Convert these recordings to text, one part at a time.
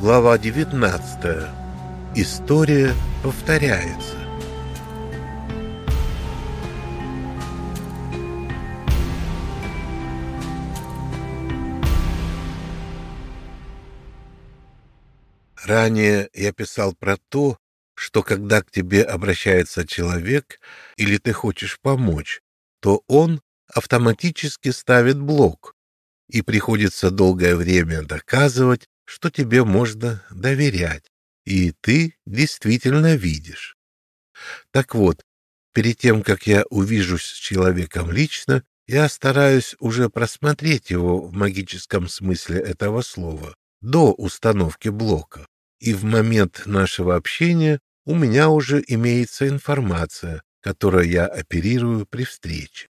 Глава 19. История повторяется. Ранее я писал про то, что когда к тебе обращается человек или ты хочешь помочь, то он автоматически ставит блок, и приходится долгое время доказывать, что тебе можно доверять, и ты действительно видишь. Так вот, перед тем, как я увижусь с человеком лично, я стараюсь уже просмотреть его в магическом смысле этого слова до установки блока. И в момент нашего общения у меня уже имеется информация, которой я оперирую при встрече.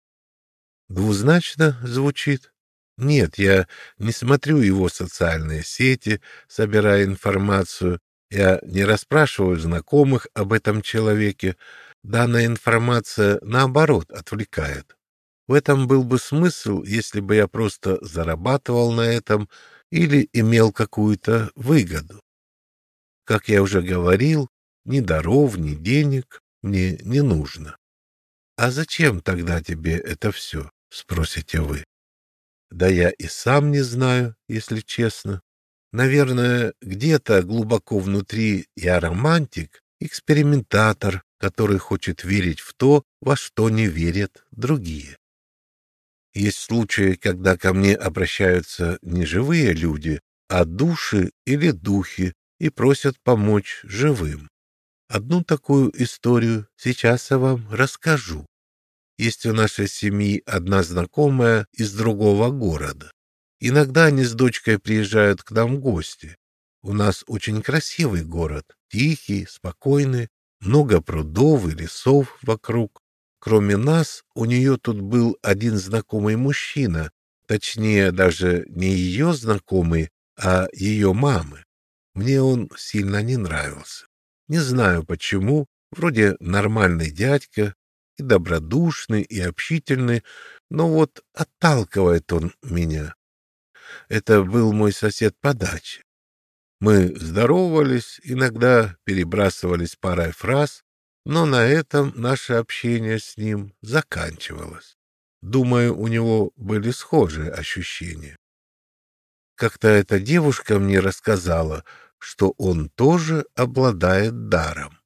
Двузначно звучит? Нет, я не смотрю его социальные сети, собирая информацию. Я не расспрашиваю знакомых об этом человеке. Данная информация, наоборот, отвлекает. В этом был бы смысл, если бы я просто зарабатывал на этом или имел какую-то выгоду. Как я уже говорил, ни даров, ни денег мне не нужно. А зачем тогда тебе это все, спросите вы? Да я и сам не знаю, если честно. Наверное, где-то глубоко внутри я романтик, экспериментатор, который хочет верить в то, во что не верят другие. Есть случаи, когда ко мне обращаются не живые люди, а души или духи и просят помочь живым. Одну такую историю сейчас я вам расскажу. Есть у нашей семьи одна знакомая из другого города. Иногда они с дочкой приезжают к нам в гости. У нас очень красивый город, тихий, спокойный, много прудов и лесов вокруг. Кроме нас, у нее тут был один знакомый мужчина, точнее, даже не ее знакомый, а ее мамы. Мне он сильно не нравился. Не знаю почему, вроде нормальный дядька, и добродушный, и общительный, но вот отталкивает он меня. Это был мой сосед по даче. Мы здоровались, иногда перебрасывались парой фраз, но на этом наше общение с ним заканчивалось. Думаю, у него были схожие ощущения. Как-то эта девушка мне рассказала, что он тоже обладает даром.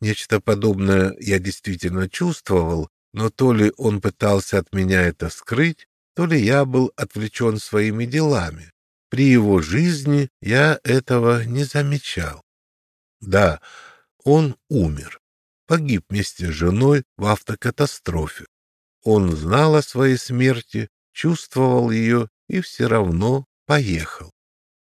Нечто подобное я действительно чувствовал, но то ли он пытался от меня это скрыть, то ли я был отвлечен своими делами. При его жизни я этого не замечал. Да, он умер. Погиб вместе с женой в автокатастрофе. Он знал о своей смерти, чувствовал ее и все равно поехал.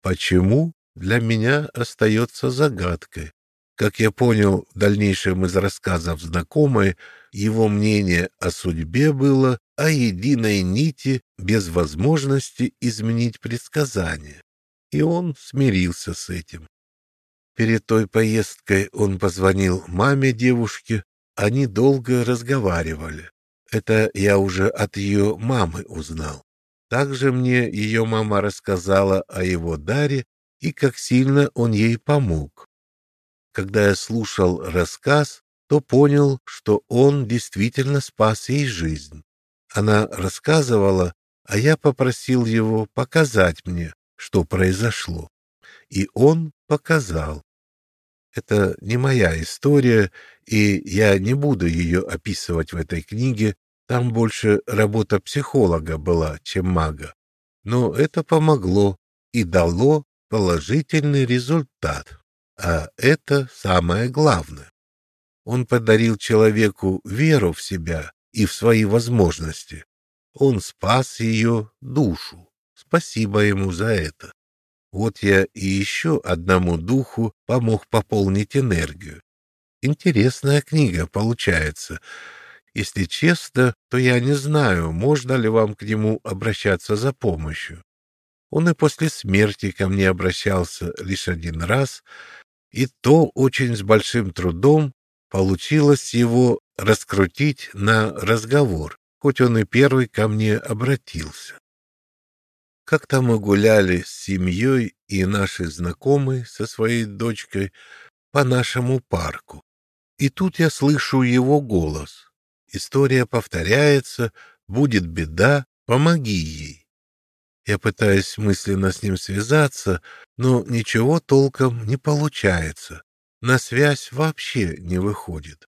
Почему, для меня остается загадкой. Как я понял в дальнейшем из рассказов знакомой, его мнение о судьбе было о единой нити без возможности изменить предсказания. И он смирился с этим. Перед той поездкой он позвонил маме девушки, они долго разговаривали. Это я уже от ее мамы узнал. Также мне ее мама рассказала о его даре и как сильно он ей помог. Когда я слушал рассказ, то понял, что он действительно спас ей жизнь. Она рассказывала, а я попросил его показать мне, что произошло. И он показал. Это не моя история, и я не буду ее описывать в этой книге, там больше работа психолога была, чем мага. Но это помогло и дало положительный результат. А это самое главное. Он подарил человеку веру в себя и в свои возможности. Он спас ее душу. Спасибо ему за это. Вот я и еще одному духу помог пополнить энергию. Интересная книга получается. Если честно, то я не знаю, можно ли вам к нему обращаться за помощью. Он и после смерти ко мне обращался лишь один раз, и то очень с большим трудом получилось его раскрутить на разговор, хоть он и первый ко мне обратился. Как-то мы гуляли с семьей и нашей знакомой со своей дочкой по нашему парку. И тут я слышу его голос. История повторяется, будет беда, помоги ей. Я пытаюсь мысленно с ним связаться, но ничего толком не получается. На связь вообще не выходит.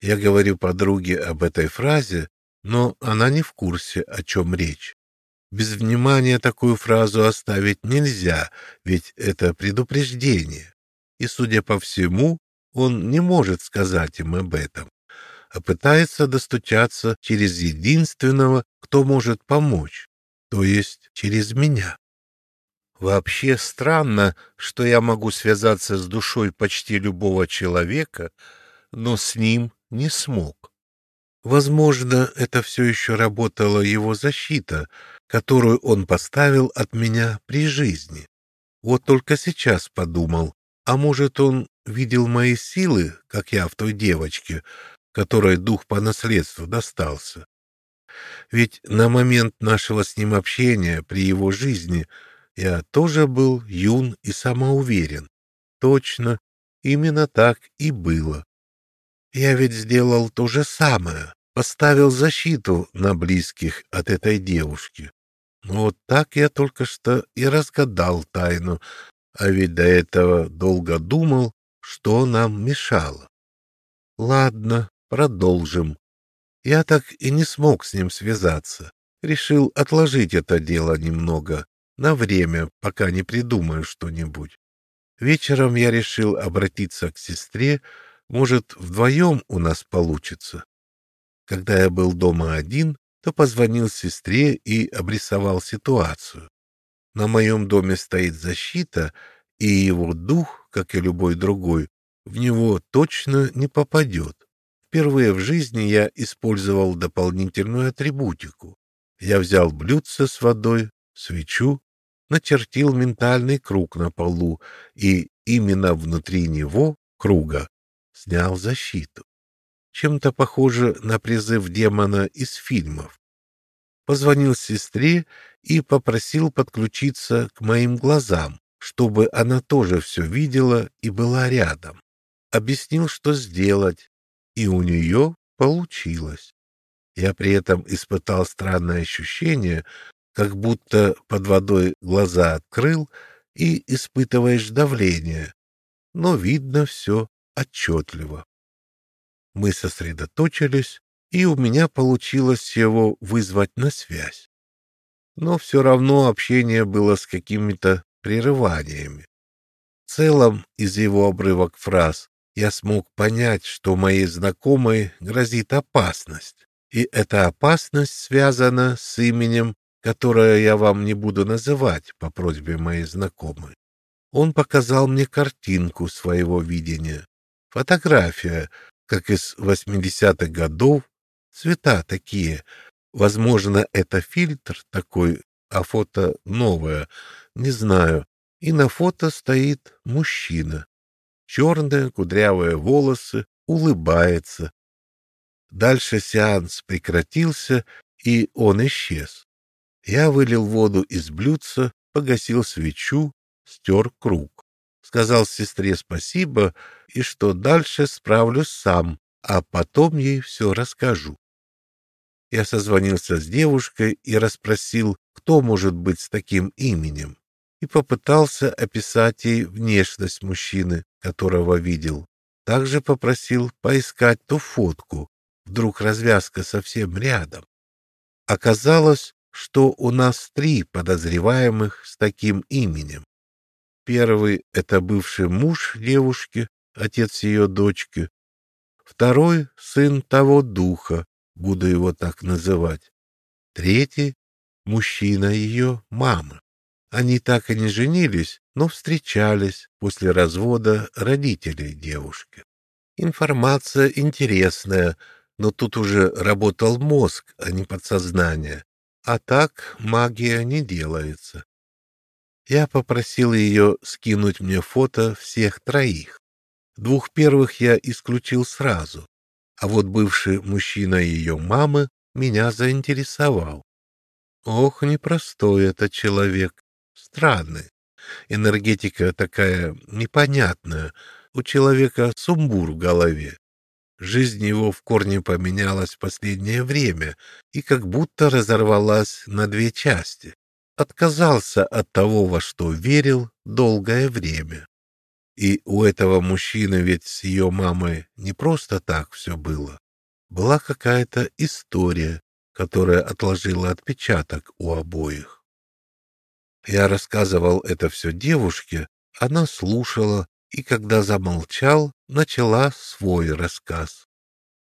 Я говорю подруге об этой фразе, но она не в курсе, о чем речь. Без внимания такую фразу оставить нельзя, ведь это предупреждение. И, судя по всему, он не может сказать им об этом, а пытается достучаться через единственного, кто может помочь, то есть через меня. Вообще странно, что я могу связаться с душой почти любого человека, но с ним не смог. Возможно, это все еще работала его защита, которую он поставил от меня при жизни. Вот только сейчас подумал, а может, он видел мои силы, как я в той девочке, которой дух по наследству достался. Ведь на момент нашего с ним общения при его жизни я тоже был юн и самоуверен. Точно, именно так и было. Я ведь сделал то же самое, поставил защиту на близких от этой девушки. Вот так я только что и разгадал тайну, а ведь до этого долго думал, что нам мешало. Ладно, продолжим. Я так и не смог с ним связаться. Решил отложить это дело немного, на время, пока не придумаю что-нибудь. Вечером я решил обратиться к сестре, может, вдвоем у нас получится. Когда я был дома один, то позвонил сестре и обрисовал ситуацию. На моем доме стоит защита, и его дух, как и любой другой, в него точно не попадет. Впервые в жизни я использовал дополнительную атрибутику. Я взял блюдце с водой, свечу, начертил ментальный круг на полу и именно внутри него, круга, снял защиту чем-то похоже на призыв демона из фильмов. Позвонил сестре и попросил подключиться к моим глазам, чтобы она тоже все видела и была рядом. Объяснил, что сделать, и у нее получилось. Я при этом испытал странное ощущение, как будто под водой глаза открыл и испытываешь давление, но видно все отчетливо. Мы сосредоточились, и у меня получилось его вызвать на связь. Но все равно общение было с какими-то прерываниями. В целом, из его обрывок фраз я смог понять, что моей знакомой грозит опасность, и эта опасность связана с именем, которое я вам не буду называть по просьбе моей знакомой. Он показал мне картинку своего видения. Фотография, как из восьмидесятых годов, цвета такие. Возможно, это фильтр такой, а фото новое, не знаю. И на фото стоит мужчина. Черные кудрявые волосы, улыбается. Дальше сеанс прекратился, и он исчез. Я вылил воду из блюдца, погасил свечу, стер круг сказал сестре спасибо и что дальше справлюсь сам, а потом ей все расскажу. Я созвонился с девушкой и расспросил, кто может быть с таким именем, и попытался описать ей внешность мужчины, которого видел. Также попросил поискать ту фотку, вдруг развязка совсем рядом. Оказалось, что у нас три подозреваемых с таким именем. Первый — это бывший муж девушки, отец ее дочки. Второй — сын того духа, буду его так называть. Третий — мужчина ее мамы. Они так и не женились, но встречались после развода родителей девушки. Информация интересная, но тут уже работал мозг, а не подсознание. А так магия не делается. Я попросил ее скинуть мне фото всех троих. Двух первых я исключил сразу, а вот бывший мужчина ее мамы меня заинтересовал. Ох, непростой это человек. Странный. Энергетика такая непонятная. У человека сумбур в голове. Жизнь его в корне поменялась в последнее время и как будто разорвалась на две части. Отказался от того, во что верил долгое время. И у этого мужчины ведь с ее мамой не просто так все было. Была какая-то история, которая отложила отпечаток у обоих. Я рассказывал это все девушке, она слушала, и когда замолчал, начала свой рассказ.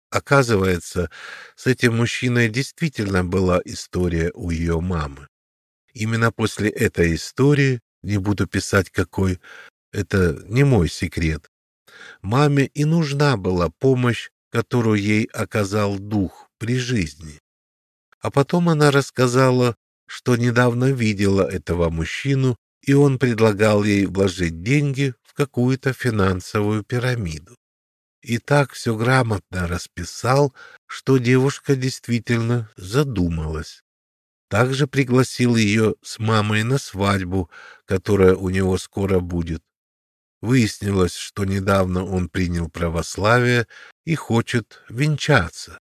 Оказывается, с этим мужчиной действительно была история у ее мамы. Именно после этой истории, не буду писать какой, это не мой секрет, маме и нужна была помощь, которую ей оказал дух при жизни. А потом она рассказала, что недавно видела этого мужчину, и он предлагал ей вложить деньги в какую-то финансовую пирамиду. И так все грамотно расписал, что девушка действительно задумалась. Также пригласил ее с мамой на свадьбу, которая у него скоро будет. Выяснилось, что недавно он принял православие и хочет венчаться.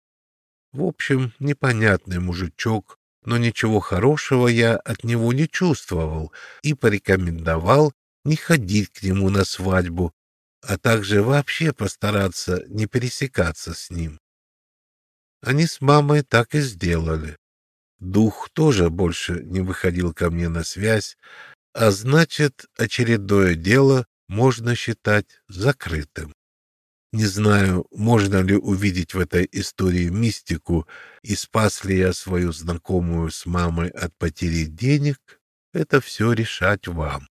В общем, непонятный мужичок, но ничего хорошего я от него не чувствовал и порекомендовал не ходить к нему на свадьбу, а также вообще постараться не пересекаться с ним. Они с мамой так и сделали. Дух тоже больше не выходил ко мне на связь, а значит, очередное дело можно считать закрытым. Не знаю, можно ли увидеть в этой истории мистику и спас ли я свою знакомую с мамой от потери денег, это все решать вам.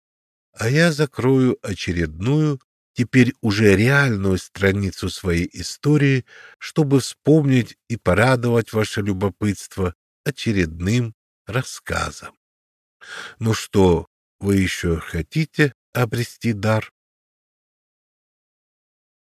А я закрою очередную, теперь уже реальную страницу своей истории, чтобы вспомнить и порадовать ваше любопытство очередным рассказом. Ну что, вы еще хотите обрести дар?